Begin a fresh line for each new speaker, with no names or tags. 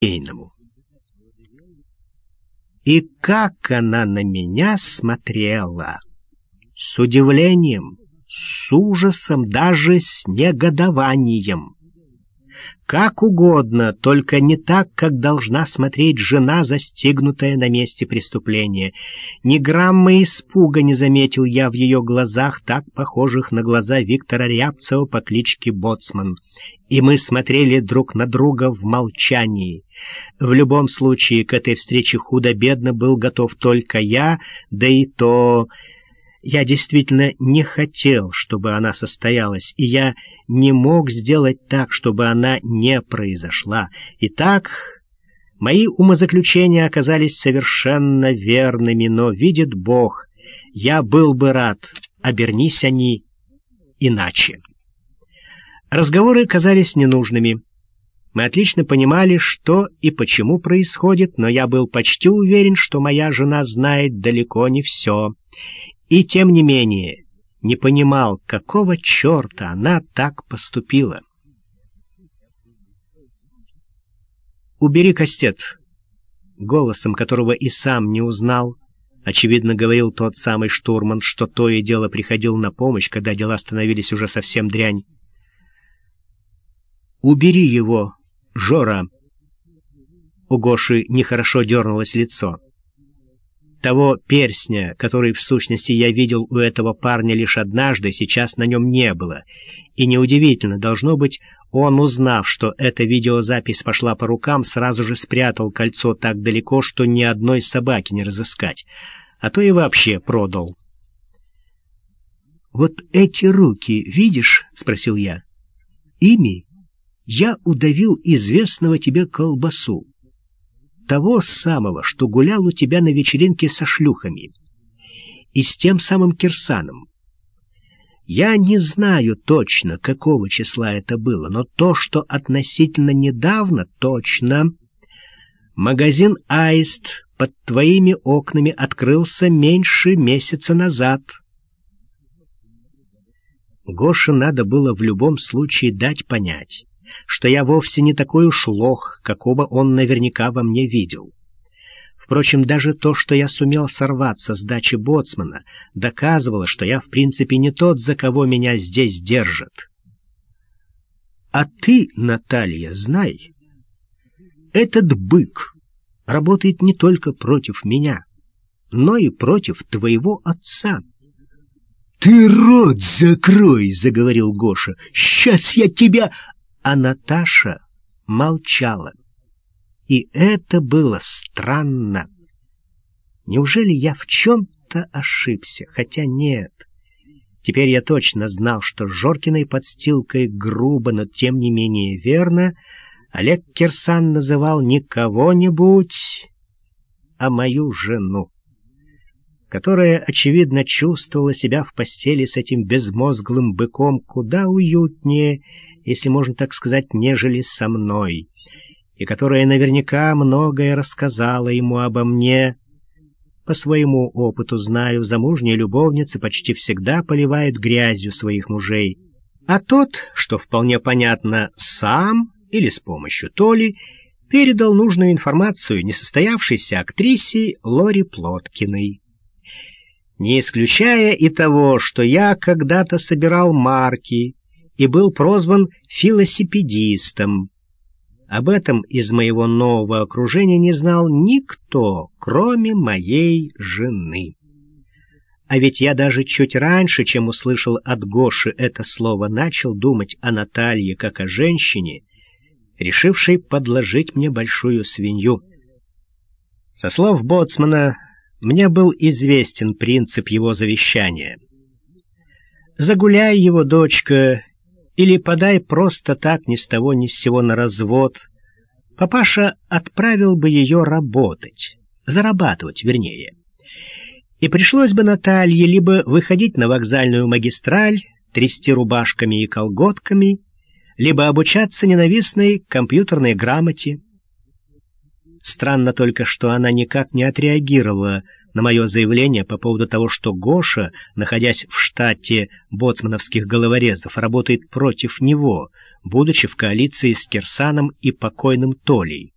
Ейному. И как она на меня смотрела! С удивлением, с ужасом, даже с негодованием. Как угодно, только не так, как должна смотреть жена, застигнутая на месте преступления. Ни грамма испуга не заметил я в ее глазах, так похожих на глаза Виктора Рябцева по кличке Боцман. И мы смотрели друг на друга в молчании. В любом случае, к этой встрече худо-бедно был готов только я, да и то... Я действительно не хотел, чтобы она состоялась, и я не мог сделать так, чтобы она не произошла. Итак, мои умозаключения оказались совершенно верными, но, видит Бог, я был бы рад, обернись они иначе. Разговоры казались ненужными. Мы отлично понимали, что и почему происходит, но я был почти уверен, что моя жена знает далеко не все. И тем не менее не понимал, какого черта она так поступила. «Убери кастет», голосом которого и сам не узнал, очевидно, говорил тот самый штурман, что то и дело приходил на помощь, когда дела становились уже совсем дрянь. «Убери его, Жора!» У Гоши нехорошо дернулось лицо. Того перстня, который в сущности я видел у этого парня лишь однажды, сейчас на нем не было. И неудивительно, должно быть, он, узнав, что эта видеозапись пошла по рукам, сразу же спрятал кольцо так далеко, что ни одной собаки не разыскать, а то и вообще продал. «Вот эти руки, видишь?» — спросил я. «Ими я удавил известного тебе колбасу того самого, что гулял у тебя на вечеринке со шлюхами, и с тем самым Кирсаном. Я не знаю точно, какого числа это было, но то, что относительно недавно, точно. Магазин «Аист» под твоими окнами открылся меньше месяца назад. Гоше надо было в любом случае дать понять, что я вовсе не такой уж лох, какого он наверняка во мне видел. Впрочем, даже то, что я сумел сорваться с дачи боцмана, доказывало, что я в принципе не тот, за кого меня здесь держат. А ты, Наталья, знай, этот бык работает не только против меня, но и против твоего отца. — Ты рот закрой, — заговорил Гоша. — Сейчас я тебя... А Наташа молчала. И это было странно. Неужели я в чем-то ошибся? Хотя нет. Теперь я точно знал, что Жоркиной подстилкой грубо, но тем не менее верно, Олег Кирсан называл не кого-нибудь, а мою жену, которая, очевидно, чувствовала себя в постели с этим безмозглым быком куда уютнее, если можно так сказать, нежели со мной, и которая наверняка многое рассказала ему обо мне. По своему опыту знаю, замужние любовницы почти всегда поливают грязью своих мужей, а тот, что вполне понятно, сам или с помощью Толи, передал нужную информацию несостоявшейся актрисе Лори Плоткиной. Не исключая и того, что я когда-то собирал марки, и был прозван филосипедистом. Об этом из моего нового окружения не знал никто, кроме моей жены. А ведь я даже чуть раньше, чем услышал от Гоши это слово, начал думать о Наталье как о женщине, решившей подложить мне большую свинью. Со слов Боцмана, мне был известен принцип его завещания. Загуляй его, дочка, или подай просто так ни с того ни с сего на развод, папаша отправил бы ее работать, зарабатывать, вернее. И пришлось бы Наталье либо выходить на вокзальную магистраль, трясти рубашками и колготками, либо обучаться ненавистной компьютерной грамоте. Странно только, что она никак не отреагировала на мое заявление по поводу того, что Гоша, находясь в штате боцмановских головорезов, работает против него, будучи в коалиции с Кирсаном и покойным Толей.